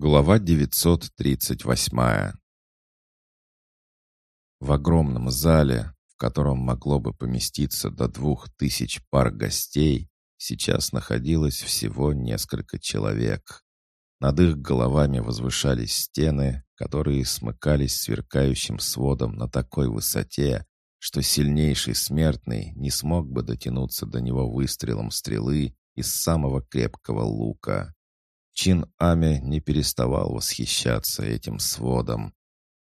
Глава 938 В огромном зале, в котором могло бы поместиться до двух тысяч пар гостей, сейчас находилось всего несколько человек. Над их головами возвышались стены, которые смыкались сверкающим сводом на такой высоте, что сильнейший смертный не смог бы дотянуться до него выстрелом стрелы из самого крепкого лука. Чин Аме не переставал восхищаться этим сводом.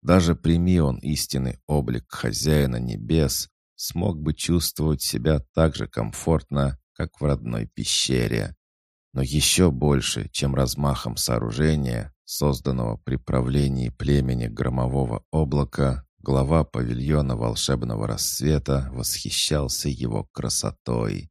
Даже прими он истинный облик хозяина небес, смог бы чувствовать себя так же комфортно, как в родной пещере. Но еще больше, чем размахом сооружения, созданного при правлении племени громового облака, глава павильона волшебного рассвета восхищался его красотой.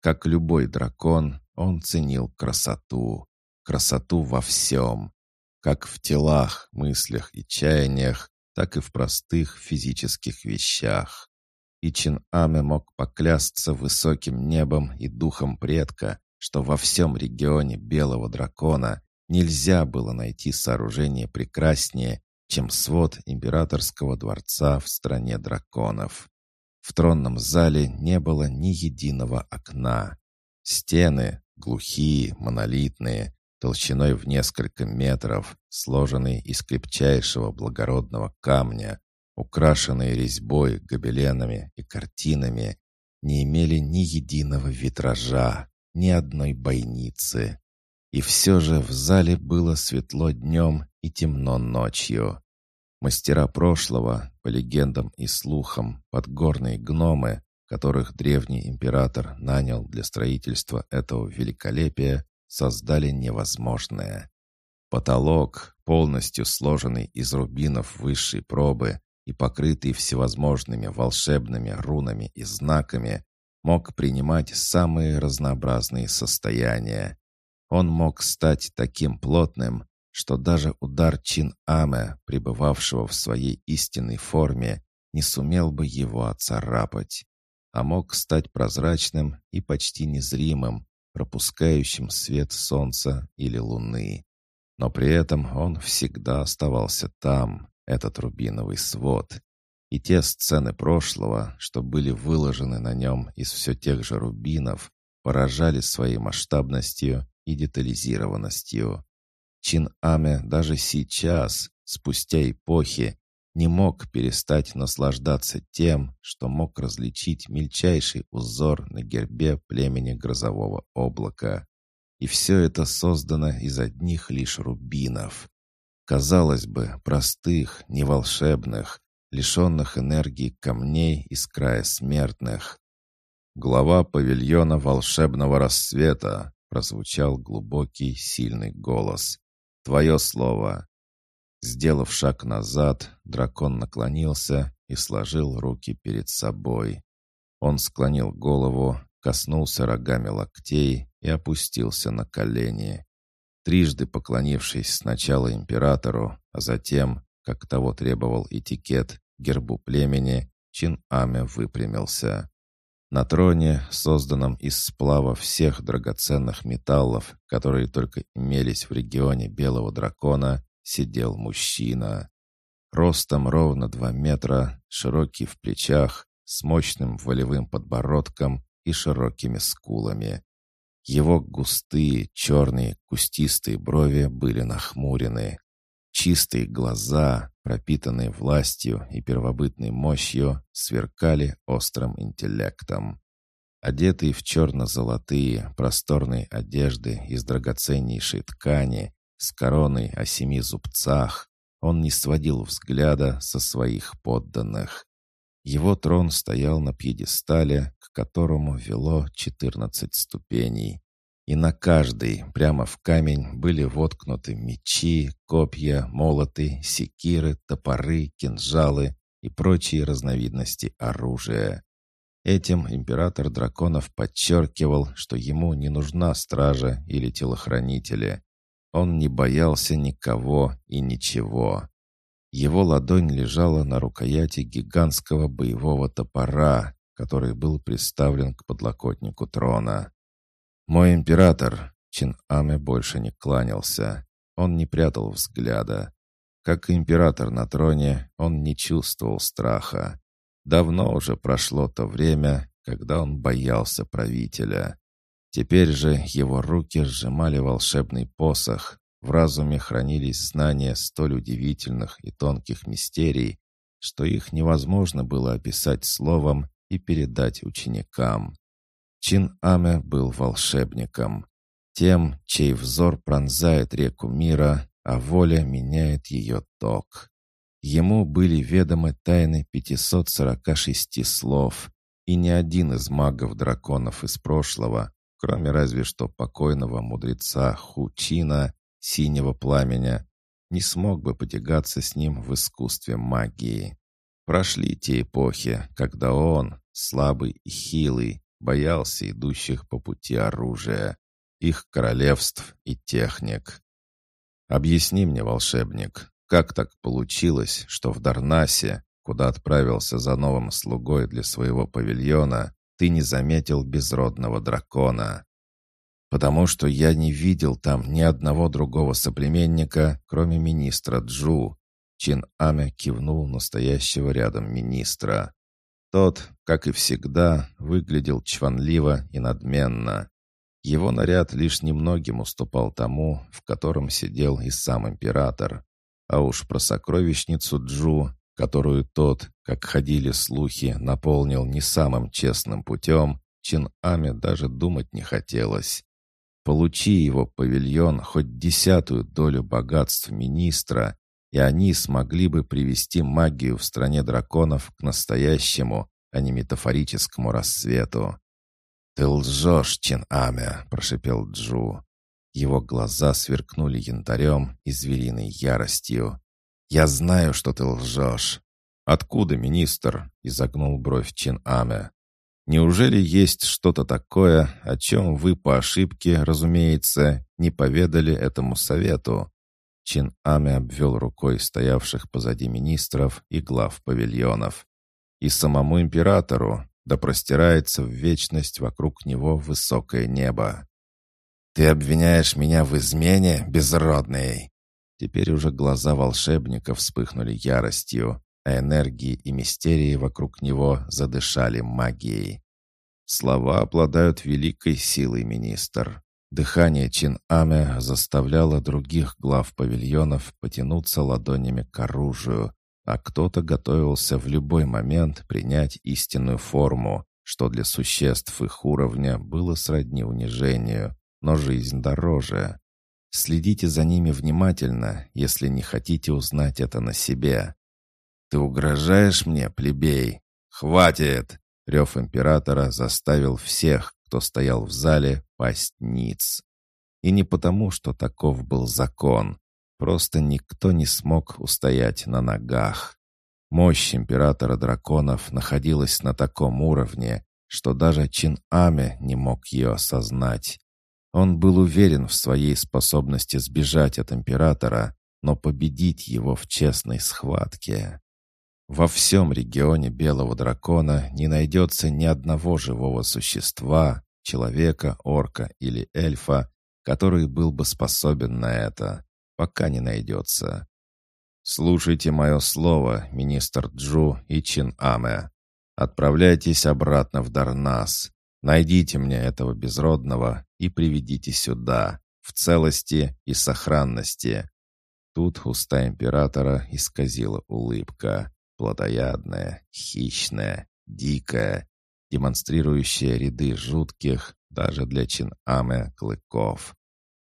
Как любой дракон, он ценил красоту. Красоту во всем. Как в телах, мыслях и чаяниях, так и в простых физических вещах. И Чин Аме мог поклясться высоким небом и духом предка, что во всем регионе Белого Дракона нельзя было найти сооружение прекраснее, чем свод императорского дворца в стране драконов. В тронном зале не было ни единого окна. Стены, глухие, монолитные, толщиной в несколько метров, сложенные из крепчайшего благородного камня, украшенные резьбой, гобеленами и картинами, не имели ни единого витража, ни одной бойницы. И все же в зале было светло днем и темно ночью. Мастера прошлого, по легендам и слухам, подгорные гномы, которых древний император нанял для строительства этого великолепия, создали невозможное. Потолок, полностью сложенный из рубинов высшей пробы и покрытый всевозможными волшебными рунами и знаками, мог принимать самые разнообразные состояния. Он мог стать таким плотным, что даже удар Чин-Аме, пребывавшего в своей истинной форме, не сумел бы его оцарапать, а мог стать прозрачным и почти незримым, пропускающим свет солнца или луны. Но при этом он всегда оставался там, этот рубиновый свод. И те сцены прошлого, что были выложены на нем из все тех же рубинов, поражали своей масштабностью и детализированностью. Чин Аме даже сейчас, спустя эпохи, не мог перестать наслаждаться тем, что мог различить мельчайший узор на гербе племени грозового облака. И все это создано из одних лишь рубинов. Казалось бы, простых, неволшебных, лишенных энергии камней из края смертных. Глава павильона волшебного рассвета прозвучал глубокий, сильный голос. «Твое слово!» Сделав шаг назад, дракон наклонился и сложил руки перед собой. Он склонил голову, коснулся рогами локтей и опустился на колени. Трижды поклонившись сначала императору, а затем, как того требовал этикет, гербу племени, Чин Аме выпрямился. На троне, созданном из сплава всех драгоценных металлов, которые только имелись в регионе Белого Дракона, сидел мужчина. Ростом ровно два метра, широкий в плечах, с мощным волевым подбородком и широкими скулами. Его густые, черные, кустистые брови были нахмурены. Чистые глаза, пропитанные властью и первобытной мощью, сверкали острым интеллектом. Одетый в черно-золотые просторные одежды из драгоценнейшей ткани, с короной о семи зубцах, он не сводил взгляда со своих подданных. Его трон стоял на пьедестале, к которому вело четырнадцать ступеней. И на каждой, прямо в камень, были воткнуты мечи, копья, молоты, секиры, топоры, кинжалы и прочие разновидности оружия. Этим император драконов подчеркивал, что ему не нужна стража или телохранители. Он не боялся никого и ничего. Его ладонь лежала на рукояти гигантского боевого топора, который был приставлен к подлокотнику трона. «Мой император!» Чин Аме больше не кланялся. он не прятал взгляда. Как император на троне, он не чувствовал страха. Давно уже прошло то время, когда он боялся правителя. Теперь же его руки сжимали волшебный посох, в разуме хранились знания столь удивительных и тонких мистерий, что их невозможно было описать словом и передать ученикам. Чин Аме был волшебником, тем, чей взор пронзает реку мира, а воля меняет ее ток. Ему были ведомы тайны 546 слов, и ни один из магов-драконов из прошлого, кроме разве что покойного мудреца Хучина, синего пламеня, не смог бы потягаться с ним в искусстве магии. Прошли те эпохи, когда он, слабый и хилый, боялся идущих по пути оружия, их королевств и техник. Объясни мне, волшебник, как так получилось, что в Дарнасе, куда отправился за новым слугой для своего павильона, ты не заметил безродного дракона? Потому что я не видел там ни одного другого соплеменника, кроме министра Джу. Чин Аме кивнул настоящего рядом министра. Тот, как и всегда, выглядел чванливо и надменно. Его наряд лишь немногим уступал тому, в котором сидел и сам император. А уж про сокровищницу Джу, которую тот, как ходили слухи, наполнил не самым честным путем, Чин Аме даже думать не хотелось. Получи его павильон хоть десятую долю богатств министра, и они смогли бы привести магию в стране драконов к настоящему, а не метафорическому рассвету. «Ты лжешь, Чин-Аме!» — прошипел Джу. Его глаза сверкнули янтарем и звериной яростью. «Я знаю, что ты лжешь!» «Откуда, министр?» — изогнул бровь Чин-Аме. «Неужели есть что-то такое, о чем вы по ошибке, разумеется, не поведали этому совету?» Чин-Аме обвел рукой стоявших позади министров и глав павильонов. «И самому императору, да простирается в вечность вокруг него высокое небо. «Ты обвиняешь меня в измене, безродный?» Теперь уже глаза волшебника вспыхнули яростью, а энергии и мистерии вокруг него задышали магией. Слова обладают великой силой, министр. Дыхание Чин-Аме заставляло других глав павильонов потянуться ладонями к оружию, а кто-то готовился в любой момент принять истинную форму, что для существ их уровня было сродни унижению, но жизнь дороже. Следите за ними внимательно, если не хотите узнать это на себе. «Ты угрожаешь мне, плебей? Хватит!» Рев императора заставил всех, кто стоял в зале, пасть ниц. И не потому, что таков был закон, Просто никто не смог устоять на ногах. Мощь императора драконов находилась на таком уровне, что даже Чин Аме не мог ее осознать. Он был уверен в своей способности сбежать от императора, но победить его в честной схватке. Во всем регионе Белого Дракона не найдется ни одного живого существа, человека, орка или эльфа, который был бы способен на это пока не найдется. Слушайте мое слово, министр Джу и Чин Аме. Отправляйтесь обратно в Дарнас. Найдите мне этого безродного и приведите сюда, в целости и сохранности». Тут уста императора исказила улыбка, плотоядная, хищная, дикая, демонстрирующая ряды жутких, даже для Чин-Аме, клыков.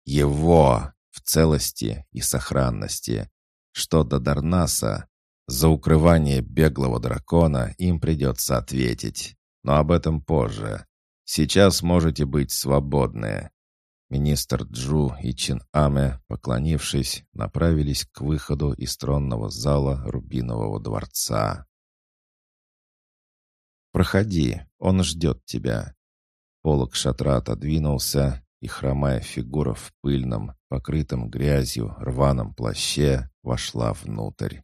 «Его!» в целости и сохранности. Что до Дарнаса, за укрывание беглого дракона им придется ответить. Но об этом позже. Сейчас можете быть свободны. Министр Джу и Чин Аме, поклонившись, направились к выходу из тронного зала Рубинового дворца. «Проходи, он ждет тебя». Полок шатра отодвинулся, и хромая фигура в пыльном, покрытом грязью, рваном плаще вошла внутрь.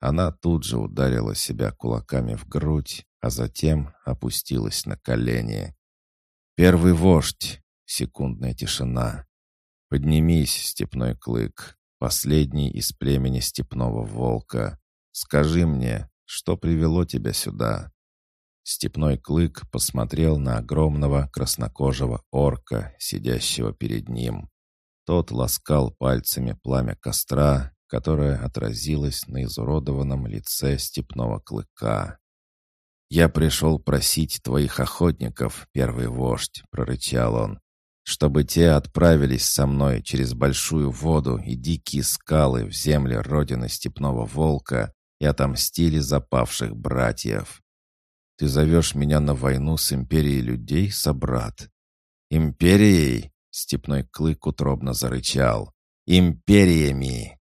Она тут же ударила себя кулаками в грудь, а затем опустилась на колени. «Первый вождь!» — секундная тишина. «Поднимись, степной клык, последний из племени степного волка. Скажи мне, что привело тебя сюда?» Степной клык посмотрел на огромного краснокожего орка, сидящего перед ним. Тот ласкал пальцами пламя костра, которое отразилось на изуродованном лице степного клыка. «Я пришел просить твоих охотников, первый вождь», — прорычал он, «чтобы те отправились со мной через большую воду и дикие скалы в земле родины степного волка и отомстили за павших братьев. Ты зовешь меня на войну с империей людей, собрат?» «Империей?» — степной клык утробно зарычал. «Империями!»